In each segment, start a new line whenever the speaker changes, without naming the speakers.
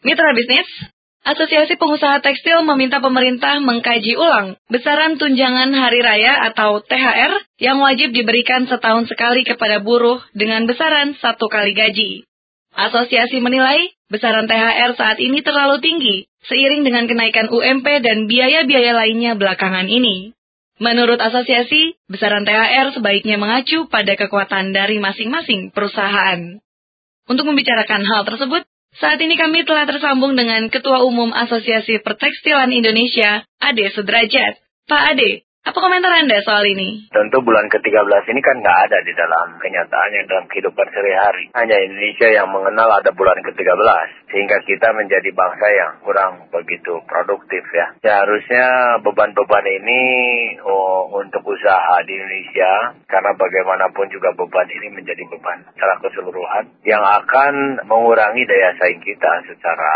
Mitra bisnis, Asosiasi Pengusaha Tekstil meminta pemerintah mengkaji ulang besaran tunjangan hari raya atau THR yang wajib diberikan setahun sekali kepada buruh dengan besaran satu kali gaji. Asosiasi menilai besaran THR saat ini terlalu tinggi seiring dengan kenaikan UMP dan biaya-biaya lainnya belakangan ini. Menurut asosiasi, besaran THR sebaiknya mengacu pada kekuatan dari masing-masing perusahaan. Untuk membicarakan hal tersebut, saat ini kami telah tersambung dengan Ketua Umum Asosiasi Pertekstilan Indonesia, Ade Sudrajat. Pak Ade, apa komentar Anda soal ini?
Tentu bulan ke-13 ini kan nggak ada di dalam kenyataannya dalam kehidupan sehari-hari. Hanya Indonesia yang mengenal ada bulan ke-13. Sehingga kita menjadi bangsa yang kurang begitu produktif ya. Seharusnya beban-beban ini oh, untuk usaha di Indonesia. Karena bagaimanapun juga beban ini menjadi beban secara keseluruhan. Yang akan mengurangi daya saing kita secara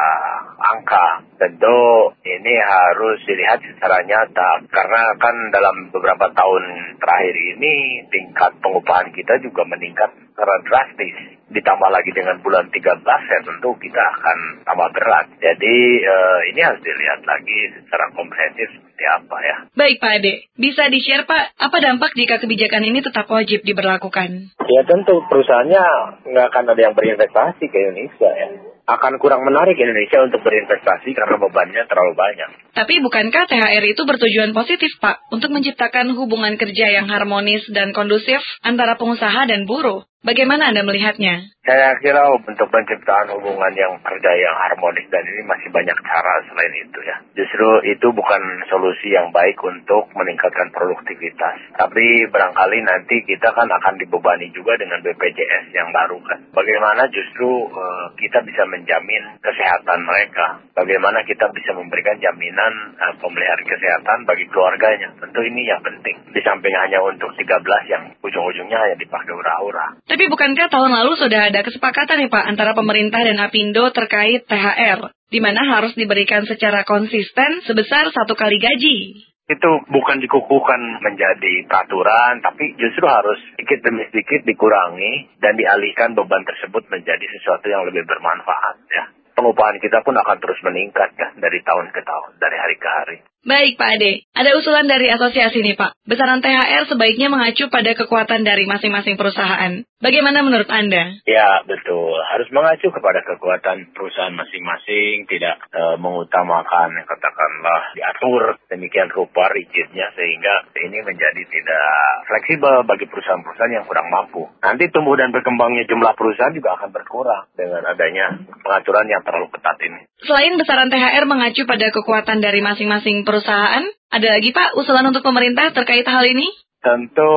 angka. Tentu ini harus dilihat secara nyata. Karena kan dalam beberapa tahun terakhir ini tingkat pengupahan kita juga meningkat secara drastis. Ditambah lagi dengan bulan 13 ya tentu kita akan tambah berat. Jadi uh, ini harus dilihat lagi secara komprehensif seperti apa ya.
Baik Pak Ade, bisa di-share Pak, apa dampak jika kebijakan ini tetap wajib diberlakukan?
Ya tentu perusahaannya nggak akan ada yang berinvestasi ke Indonesia ya akan kurang menarik Indonesia untuk berinvestasi karena bebannya terlalu banyak.
Tapi bukankah THR itu bertujuan positif, Pak, untuk menciptakan hubungan kerja yang harmonis dan kondusif antara pengusaha dan buruh? Bagaimana Anda melihatnya?
Saya kira untuk penciptaan hubungan yang kerja yang harmonis dan ini masih banyak cara selain itu ya. Justru itu bukan solusi yang baik untuk meningkatkan produktivitas. Tapi barangkali nanti kita kan akan dibebani juga dengan BPJS yang baru kan. Bagaimana justru uh, kita bisa menjamin kesehatan mereka. Bagaimana kita bisa memberikan jaminan uh, pemeliharaan kesehatan bagi keluarganya. Tentu ini yang penting. Di samping hanya untuk 13 yang ujung-ujungnya hanya dipakai hura-hura.
Tapi bukankah tahun lalu sudah ada kesepakatan nih Pak antara pemerintah dan Apindo terkait THR, di mana harus diberikan secara konsisten sebesar satu kali gaji?
itu bukan dikukuhkan menjadi peraturan, tapi justru harus sedikit demi sedikit dikurangi dan dialihkan beban tersebut menjadi sesuatu yang lebih bermanfaat ya. Pengupahan kita pun akan terus meningkat ya dari tahun ke tahun, dari hari ke hari.
Baik Pak Ade, ada usulan dari asosiasi nih Pak. Besaran THR sebaiknya mengacu pada kekuatan dari masing-masing perusahaan. Bagaimana menurut Anda?
Ya betul, harus mengacu kepada kekuatan perusahaan masing-masing, tidak e, mengutamakan katakanlah diatur demikian rupa rigidnya sehingga ini menjadi tidak fleksibel bagi perusahaan-perusahaan yang kurang mampu. Nanti tumbuh dan berkembangnya jumlah perusahaan juga akan berkurang dengan adanya pengaturan yang terlalu ketat ini.
Selain besaran THR mengacu pada kekuatan dari masing-masing perusahaan, perusahaan. Ada lagi Pak usulan untuk pemerintah terkait hal ini?
Tentu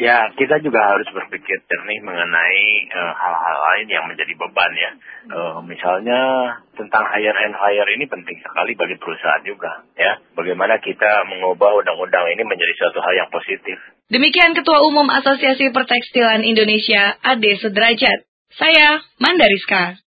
ya kita juga harus berpikir jernih mengenai eh, hal-hal uh, lain yang menjadi beban ya. Uh, misalnya tentang hire and fire ini penting sekali bagi perusahaan juga ya. Bagaimana kita mengubah undang-undang ini menjadi suatu hal yang positif.
Demikian Ketua Umum Asosiasi Pertekstilan Indonesia Ade Sederajat. Saya Mandariska.